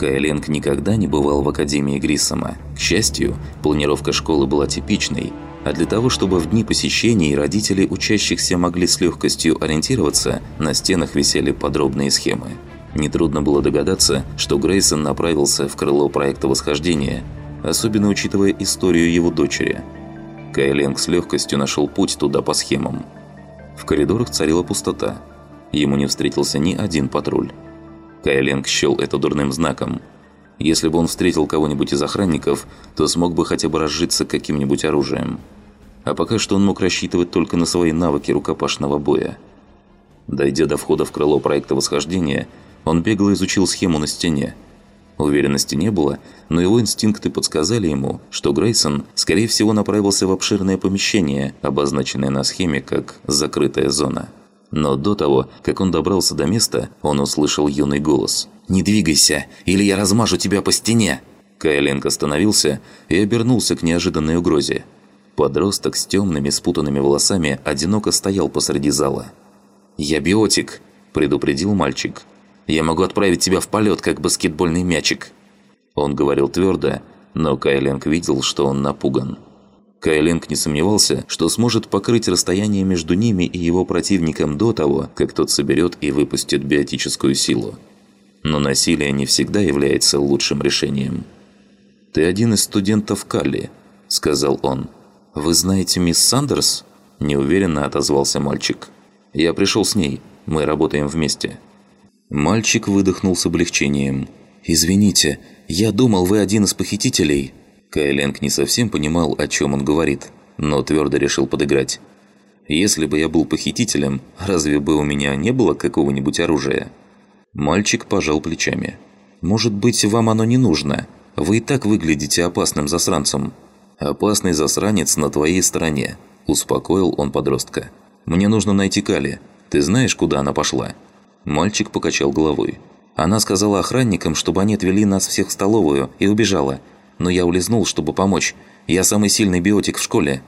Кайленг никогда не бывал в Академии Гриссома. К счастью, планировка школы была типичной, а для того, чтобы в дни посещений родители учащихся могли с легкостью ориентироваться, на стенах висели подробные схемы. Нетрудно было догадаться, что Грейсон направился в крыло проекта восхождения, особенно учитывая историю его дочери. Кайленг с легкостью нашел путь туда по схемам. В коридорах царила пустота. Ему не встретился ни один патруль. Кайленг счел это дурным знаком. Если бы он встретил кого-нибудь из охранников, то смог бы хотя бы разжиться каким-нибудь оружием. А пока что он мог рассчитывать только на свои навыки рукопашного боя. Дойдя до входа в крыло проекта восхождения, он бегло изучил схему на стене. Уверенности не было, но его инстинкты подсказали ему, что Грейсон, скорее всего, направился в обширное помещение, обозначенное на схеме как «закрытая зона». Но до того, как он добрался до места, он услышал юный голос. «Не двигайся, или я размажу тебя по стене!» Кайленко остановился и обернулся к неожиданной угрозе. Подросток с темными спутанными волосами одиноко стоял посреди зала. «Я биотик», – предупредил мальчик. Я могу отправить тебя в полет, как баскетбольный мячик». Он говорил твердо, но Кайленг видел, что он напуган. Кайленг не сомневался, что сможет покрыть расстояние между ними и его противником до того, как тот соберет и выпустит биотическую силу. Но насилие не всегда является лучшим решением. «Ты один из студентов Калли», – сказал он. «Вы знаете мисс Сандерс?» – неуверенно отозвался мальчик. «Я пришел с ней. Мы работаем вместе». Мальчик выдохнул с облегчением. «Извините, я думал, вы один из похитителей». Кайленг не совсем понимал, о чем он говорит, но твердо решил подыграть. «Если бы я был похитителем, разве бы у меня не было какого-нибудь оружия?» Мальчик пожал плечами. «Может быть, вам оно не нужно? Вы и так выглядите опасным засранцем». «Опасный засранец на твоей стороне», – успокоил он подростка. «Мне нужно найти Кали. Ты знаешь, куда она пошла?» Мальчик покачал головой. Она сказала охранникам, чтобы они отвели нас всех в столовую, и убежала. Но я улизнул, чтобы помочь. Я самый сильный биотик в школе».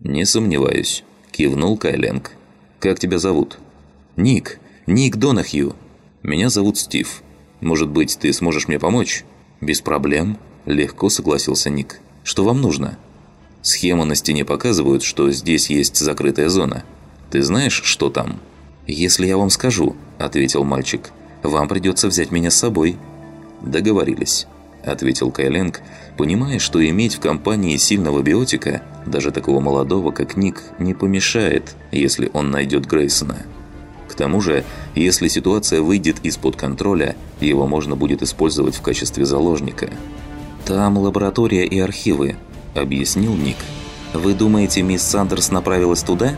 «Не сомневаюсь», – кивнул Кайленг. «Как тебя зовут?» «Ник. Ник Донахью. Меня зовут Стив. Может быть, ты сможешь мне помочь?» «Без проблем», – легко согласился Ник. «Что вам нужно?» «Схемы на стене показывают, что здесь есть закрытая зона. Ты знаешь, что там?» «Если я вам скажу», – ответил мальчик, – «вам придется взять меня с собой». «Договорились», – ответил Кайленг, понимая, что иметь в компании сильного биотика, даже такого молодого, как Ник, не помешает, если он найдет Грейсона. К тому же, если ситуация выйдет из-под контроля, его можно будет использовать в качестве заложника. «Там лаборатория и архивы», – объяснил Ник. «Вы думаете, мисс Сандерс направилась туда?»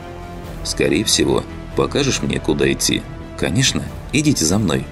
«Скорее всего», Покажешь мне, куда идти?» «Конечно. Идите за мной».